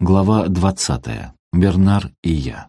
Глава двадцатая. Бернар и я.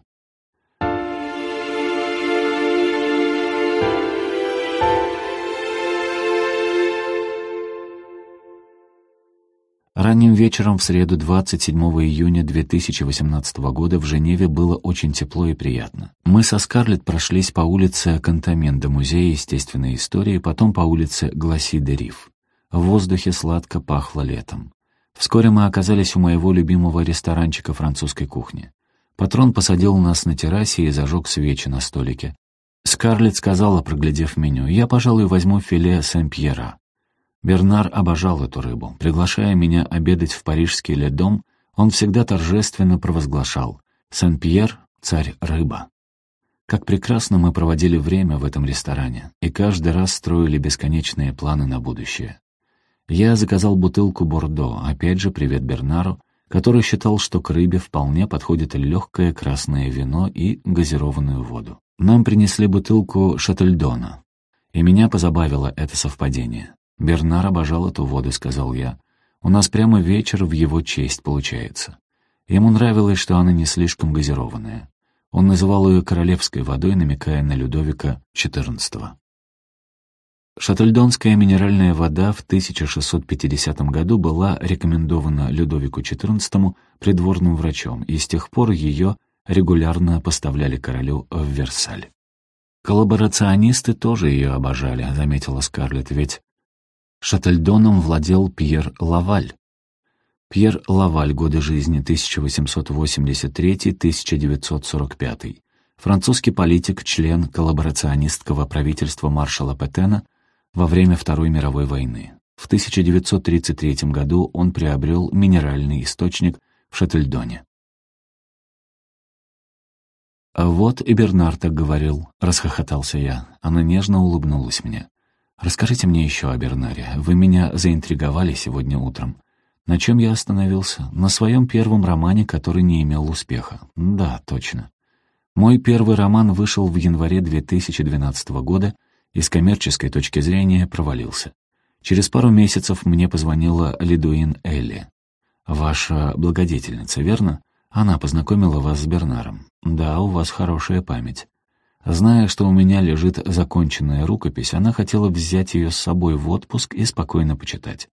Ранним вечером в среду 27 июня 2018 года в Женеве было очень тепло и приятно. Мы со Скарлетт прошлись по улице Кантамен до Музея естественной истории, потом по улице Гласи-де-Риф. В воздухе сладко пахло летом. Вскоре мы оказались у моего любимого ресторанчика французской кухни. Патрон посадил нас на террасе и зажег свечи на столике. Скарлетт сказала, проглядев меню, «Я, пожалуй, возьму филе Сен-Пьера». Бернар обожал эту рыбу. Приглашая меня обедать в парижский ледом, он всегда торжественно провозглашал «Сен-Пьер — царь рыба». Как прекрасно мы проводили время в этом ресторане, и каждый раз строили бесконечные планы на будущее. Я заказал бутылку Бордо, опять же привет Бернару, который считал, что к рыбе вполне подходит легкое красное вино и газированную воду. Нам принесли бутылку Шательдона, и меня позабавило это совпадение. «Бернар обожал эту воду», — сказал я. «У нас прямо вечер в его честь получается». Ему нравилось, что она не слишком газированная. Он называл ее королевской водой, намекая на Людовика XIV. Шательдонская минеральная вода в 1650 году была рекомендована Людовику XIV придворным врачом, и с тех пор ее регулярно поставляли королю в Версаль. «Коллаборационисты тоже ее обожали», — заметила Скарлетт, «ведь Шательдоном владел Пьер Лаваль». Пьер Лаваль, годы жизни 1883-1945. Французский политик, член коллаборационистского правительства маршала Петена — во время Второй мировой войны. В 1933 году он приобрел минеральный источник в Шательдоне. «А вот и Бернар так говорил», — расхохотался я. Она нежно улыбнулась мне. «Расскажите мне еще о Бернаре. Вы меня заинтриговали сегодня утром. На чем я остановился? На своем первом романе, который не имел успеха. Да, точно. Мой первый роман вышел в январе 2012 года — и с коммерческой точки зрения провалился. Через пару месяцев мне позвонила Лидуин Элли. «Ваша благодетельница, верно? Она познакомила вас с Бернаром. Да, у вас хорошая память. Зная, что у меня лежит законченная рукопись, она хотела взять ее с собой в отпуск и спокойно почитать.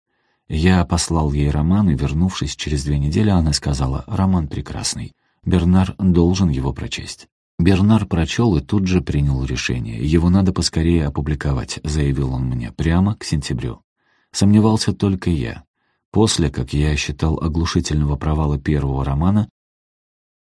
Я послал ей роман, и, вернувшись через две недели, она сказала, «Роман прекрасный. Бернар должен его прочесть». Бернар прочел и тут же принял решение. Его надо поскорее опубликовать, заявил он мне, прямо к сентябрю. Сомневался только я. После, как я считал оглушительного провала первого романа,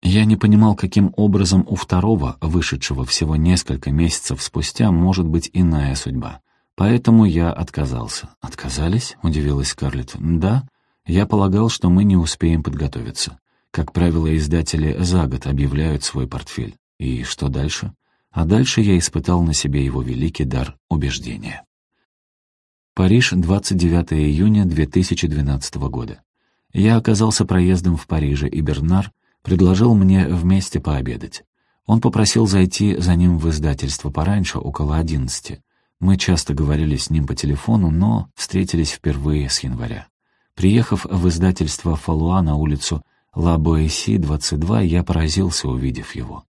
я не понимал, каким образом у второго, вышедшего всего несколько месяцев спустя, может быть иная судьба. Поэтому я отказался. «Отказались?» — удивилась Скарлетт. «Да. Я полагал, что мы не успеем подготовиться. Как правило, издатели за год объявляют свой портфель. И что дальше? А дальше я испытал на себе его великий дар убеждения. Париж, 29 июня 2012 года. Я оказался проездом в Париже, и Бернар предложил мне вместе пообедать. Он попросил зайти за ним в издательство пораньше, около одиннадцати. Мы часто говорили с ним по телефону, но встретились впервые с января. Приехав в издательство Фалуа на улицу Ла Боэси, 22, я поразился, увидев его.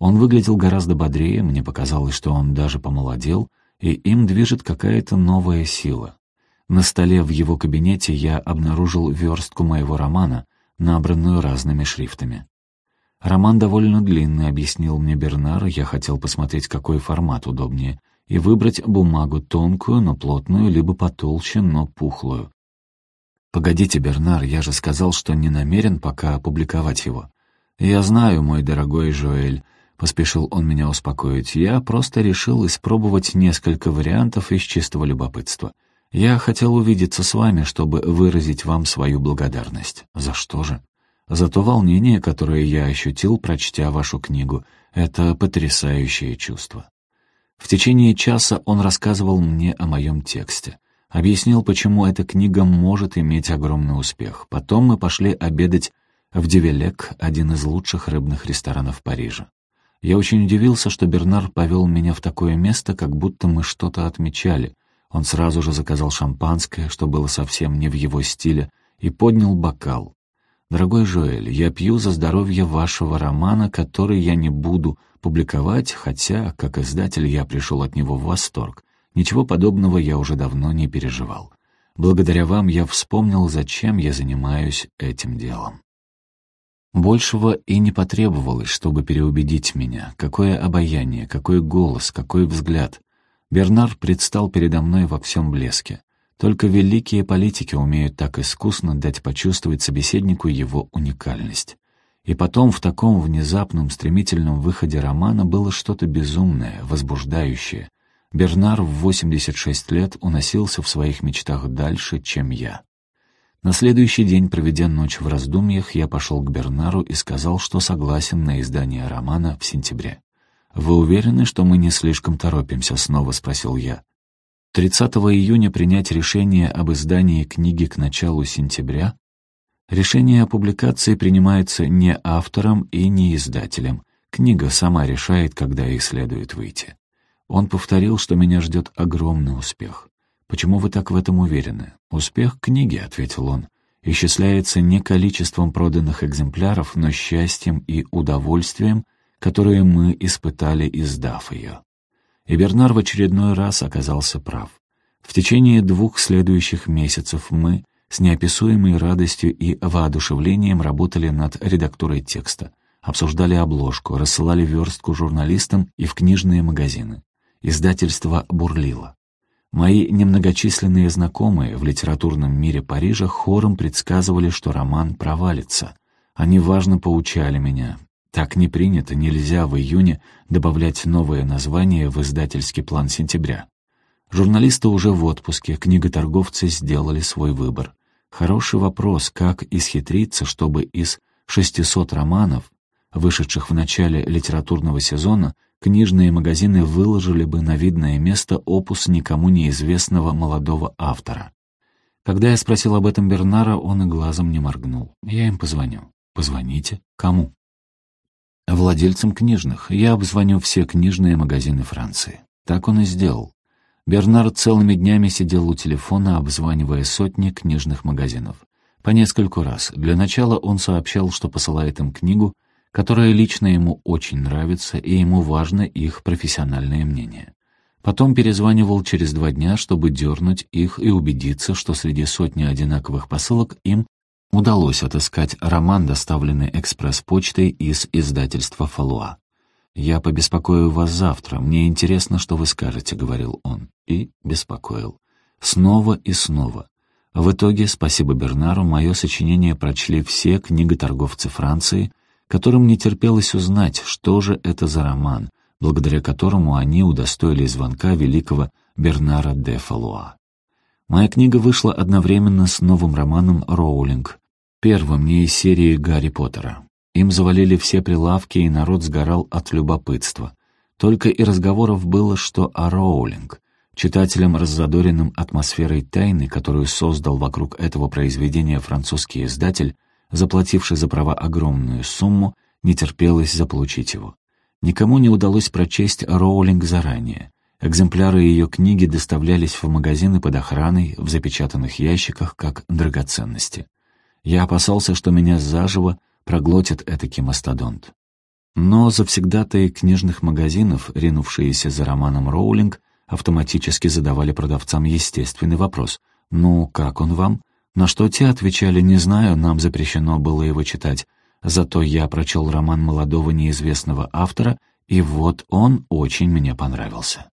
Он выглядел гораздо бодрее, мне показалось, что он даже помолодел, и им движет какая-то новая сила. На столе в его кабинете я обнаружил верстку моего романа, набранную разными шрифтами. «Роман довольно длинный», — объяснил мне Бернар, я хотел посмотреть, какой формат удобнее, и выбрать бумагу тонкую, но плотную, либо потолще, но пухлую. «Погодите, Бернар, я же сказал, что не намерен пока опубликовать его». «Я знаю, мой дорогой Жоэль, Поспешил он меня успокоить. Я просто решил испробовать несколько вариантов из чистого любопытства. Я хотел увидеться с вами, чтобы выразить вам свою благодарность. За что же? За то волнение, которое я ощутил, прочтя вашу книгу. Это потрясающее чувство. В течение часа он рассказывал мне о моем тексте. Объяснил, почему эта книга может иметь огромный успех. Потом мы пошли обедать в Дивеллек, один из лучших рыбных ресторанов Парижа. Я очень удивился, что Бернар повел меня в такое место, как будто мы что-то отмечали. Он сразу же заказал шампанское, что было совсем не в его стиле, и поднял бокал. «Дорогой Жоэль, я пью за здоровье вашего романа, который я не буду публиковать, хотя, как издатель, я пришел от него в восторг. Ничего подобного я уже давно не переживал. Благодаря вам я вспомнил, зачем я занимаюсь этим делом». Большего и не потребовалось, чтобы переубедить меня. Какое обаяние, какой голос, какой взгляд. Бернар предстал передо мной во всем блеске. Только великие политики умеют так искусно дать почувствовать собеседнику его уникальность. И потом в таком внезапном, стремительном выходе романа было что-то безумное, возбуждающее. Бернар в 86 лет уносился в своих мечтах дальше, чем я. На следующий день, проведя ночь в раздумьях, я пошел к Бернару и сказал, что согласен на издание романа в сентябре. «Вы уверены, что мы не слишком торопимся?» — снова спросил я. 30 июня принять решение об издании книги к началу сентября? Решение о публикации принимается не автором и не издателем. Книга сама решает, когда ей следует выйти. Он повторил, что меня ждет огромный успех. «Почему вы так в этом уверены?» «Успех книги», — ответил он, — «исчисляется не количеством проданных экземпляров, но счастьем и удовольствием, которые мы испытали, издав ее». И Бернар в очередной раз оказался прав. В течение двух следующих месяцев мы с неописуемой радостью и воодушевлением работали над редактурой текста, обсуждали обложку, рассылали верстку журналистам и в книжные магазины. Издательство бурлило. Мои немногочисленные знакомые в литературном мире Парижа хором предсказывали, что роман провалится. Они важно поучали меня. Так не принято, нельзя в июне добавлять новое название в издательский план сентября. Журналисты уже в отпуске, книготорговцы сделали свой выбор. Хороший вопрос, как исхитриться, чтобы из 600 романов, вышедших в начале литературного сезона, книжные магазины выложили бы на видное место опус никому неизвестного молодого автора. Когда я спросил об этом Бернара, он и глазом не моргнул. Я им позвоню. Позвоните? Кому? Владельцам книжных. Я обзвоню все книжные магазины Франции. Так он и сделал. Бернар целыми днями сидел у телефона, обзванивая сотни книжных магазинов. По нескольку раз. Для начала он сообщал, что посылает им книгу, которая лично ему очень нравится, и ему важно их профессиональное мнение. Потом перезванивал через два дня, чтобы дернуть их и убедиться, что среди сотни одинаковых посылок им удалось отыскать роман, доставленный экспресс-почтой из издательства «Фалуа». «Я побеспокою вас завтра. Мне интересно, что вы скажете», — говорил он. И беспокоил. Снова и снова. В итоге, спасибо Бернару, мое сочинение прочли все книготорговцы Франции, которым не терпелось узнать, что же это за роман, благодаря которому они удостоили звонка великого Бернара де Фалуа. Моя книга вышла одновременно с новым романом «Роулинг», первым не из серии Гарри Поттера. Им завалили все прилавки, и народ сгорал от любопытства. Только и разговоров было, что о Роулинг. Читателям, раззадоренным атмосферой тайны, которую создал вокруг этого произведения французский издатель, заплативший за права огромную сумму, не терпелось заполучить его. Никому не удалось прочесть Роулинг заранее. Экземпляры ее книги доставлялись в магазины под охраной в запечатанных ящиках как драгоценности. Я опасался, что меня заживо проглотит этакий мастодонт. Но завсегдатые книжных магазинов, ринувшиеся за романом Роулинг, автоматически задавали продавцам естественный вопрос «Ну, как он вам?» На что те отвечали «Не знаю, нам запрещено было его читать». Зато я прочел роман молодого неизвестного автора, и вот он очень мне понравился.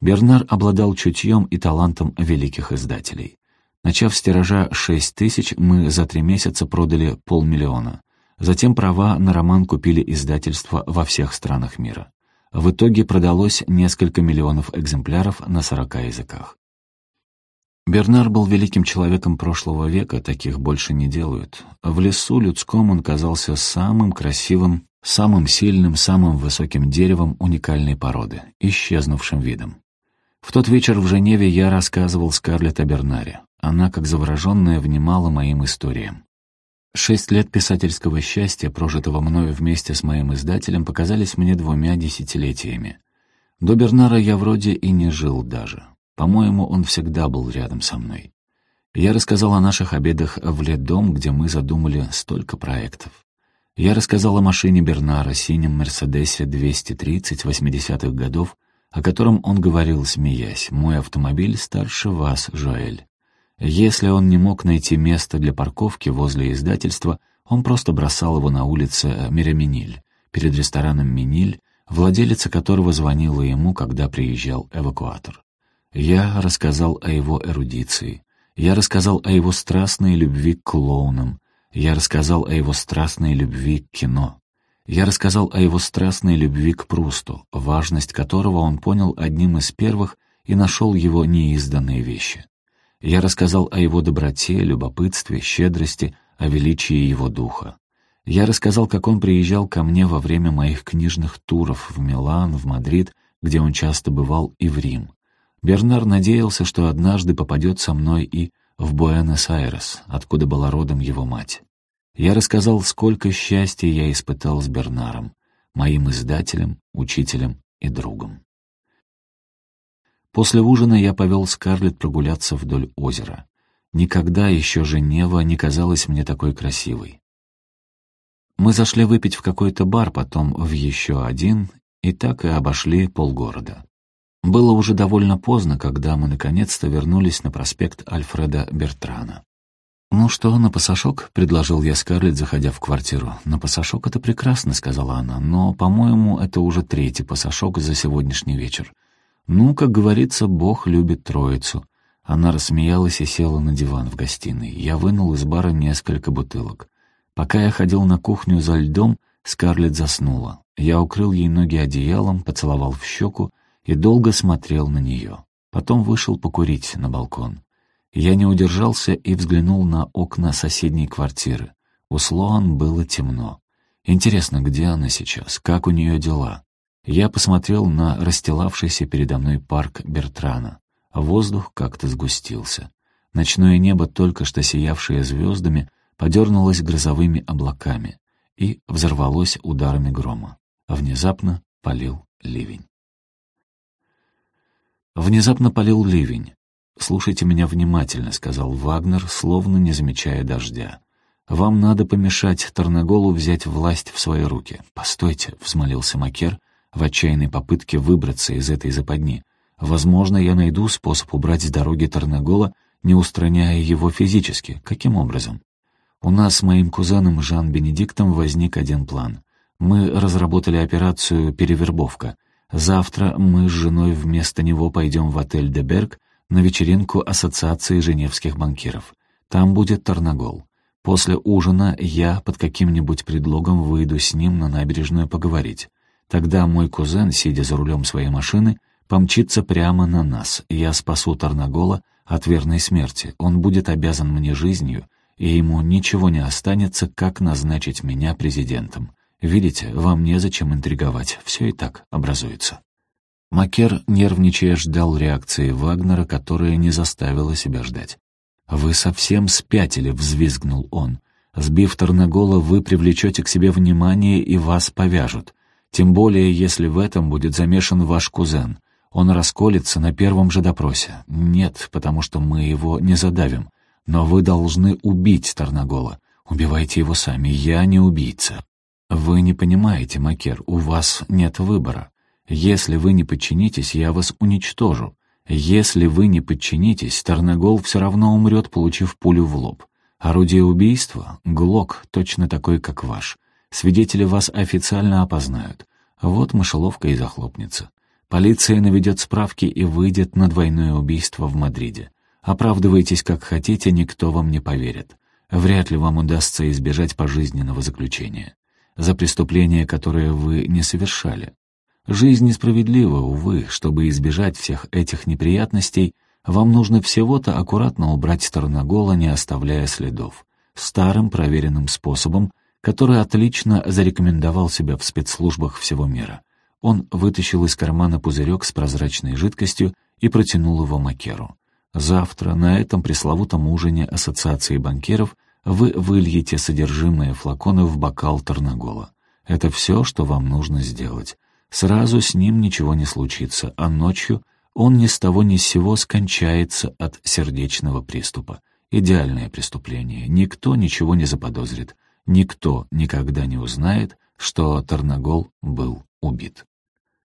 Бернар обладал чутьем и талантом великих издателей. Начав с тиража шесть тысяч, мы за три месяца продали полмиллиона. Затем права на роман купили издательства во всех странах мира. В итоге продалось несколько миллионов экземпляров на сорока языках. Бернар был великим человеком прошлого века, таких больше не делают. В лесу людском он казался самым красивым, самым сильным, самым высоким деревом уникальной породы, исчезнувшим видом. В тот вечер в Женеве я рассказывал Скарлетт о Бернаре. Она, как завороженная, внимала моим историям. Шесть лет писательского счастья, прожитого мною вместе с моим издателем, показались мне двумя десятилетиями. До Бернара я вроде и не жил даже. По-моему, он всегда был рядом со мной. Я рассказал о наших обедах в Ледом, где мы задумали столько проектов. Я рассказал о машине Бернара, синем Мерседесе 230 80-х годов, о котором он говорил, смеясь, «Мой автомобиль старше вас, Жоэль». Если он не мог найти место для парковки возле издательства, он просто бросал его на улице Мираминиль, перед рестораном «Миниль», владелица которого звонила ему, когда приезжал эвакуатор. Я рассказал о его эрудиции. Я рассказал о его страстной любви к клоунам. Я рассказал о его страстной любви к кино. Я рассказал о его страстной любви к Прусту, важность которого он понял одним из первых и нашел его неизданные вещи. Я рассказал о его доброте, любопытстве, щедрости, о величии его духа. Я рассказал, как он приезжал ко мне во время моих книжных туров в Милан, в Мадрид, где он часто бывал, и в Рим. Бернар надеялся, что однажды попадет со мной и в Буэнос-Айрес, откуда была родом его мать. Я рассказал, сколько счастья я испытал с Бернаром, моим издателем, учителем и другом. После ужина я повел Скарлетт прогуляться вдоль озера. Никогда еще Женева не казалась мне такой красивой. Мы зашли выпить в какой-то бар, потом в еще один, и так и обошли полгорода. Было уже довольно поздно, когда мы наконец-то вернулись на проспект Альфреда Бертрана. «Ну что, на пасашок?» — предложил я Скарлетт, заходя в квартиру. «На пасашок это прекрасно», — сказала она, «но, по-моему, это уже третий пасашок за сегодняшний вечер. Ну, как говорится, Бог любит троицу». Она рассмеялась и села на диван в гостиной. Я вынул из бара несколько бутылок. Пока я ходил на кухню за льдом, Скарлетт заснула. Я укрыл ей ноги одеялом, поцеловал в щеку и долго смотрел на нее. Потом вышел покурить на балкон. Я не удержался и взглянул на окна соседней квартиры. У Слоан было темно. Интересно, где она сейчас, как у нее дела? Я посмотрел на расстилавшийся передо мной парк Бертрана. Воздух как-то сгустился. Ночное небо, только что сиявшее звездами, подернулось грозовыми облаками и взорвалось ударами грома. Внезапно полил ливень. Внезапно полил ливень. «Слушайте меня внимательно», — сказал Вагнер, словно не замечая дождя. «Вам надо помешать Тарнаголу взять власть в свои руки». «Постойте», — взмолился Макер в отчаянной попытке выбраться из этой западни. «Возможно, я найду способ убрать с дороги Тарнагола, не устраняя его физически. Каким образом?» «У нас с моим кузеном Жан-Бенедиктом возник один план. Мы разработали операцию «Перевербовка». Завтра мы с женой вместо него пойдем в отель «Деберг», на вечеринку Ассоциации женевских банкиров. Там будет Тарнагол. После ужина я под каким-нибудь предлогом выйду с ним на набережную поговорить. Тогда мой кузен, сидя за рулем своей машины, помчится прямо на нас. Я спасу Тарнагола от верной смерти. Он будет обязан мне жизнью, и ему ничего не останется, как назначить меня президентом. Видите, вам незачем интриговать, все и так образуется. Макер, нервничая, ждал реакции Вагнера, которая не заставила себя ждать. «Вы совсем спятили», — взвизгнул он. «Сбив Тарнагола, вы привлечете к себе внимание и вас повяжут. Тем более, если в этом будет замешан ваш кузен. Он расколется на первом же допросе. Нет, потому что мы его не задавим. Но вы должны убить Тарнагола. Убивайте его сами, я не убийца». «Вы не понимаете, Макер, у вас нет выбора. Если вы не подчинитесь, я вас уничтожу. Если вы не подчинитесь, Тарнагол все равно умрет, получив пулю в лоб. Орудие убийства — Глок, точно такой, как ваш. Свидетели вас официально опознают. Вот мышеловка и захлопнется. Полиция наведет справки и выйдет на двойное убийство в Мадриде. Оправдывайтесь как хотите, никто вам не поверит. Вряд ли вам удастся избежать пожизненного заключения. За преступление, которое вы не совершали. Жизнь несправедлива, увы. Чтобы избежать всех этих неприятностей, вам нужно всего-то аккуратно убрать Тарнагола, не оставляя следов. Старым проверенным способом, который отлично зарекомендовал себя в спецслужбах всего мира. Он вытащил из кармана пузырек с прозрачной жидкостью и протянул его Макеру. «Завтра на этом пресловутом ужине Ассоциации банкиров вы выльете содержимое флакона в бокал Тарнагола. Это все, что вам нужно сделать. Сразу с ним ничего не случится, а ночью он ни с того ни с сего скончается от сердечного приступа. Идеальное преступление. Никто ничего не заподозрит. Никто никогда не узнает, что Тарнагол был убит.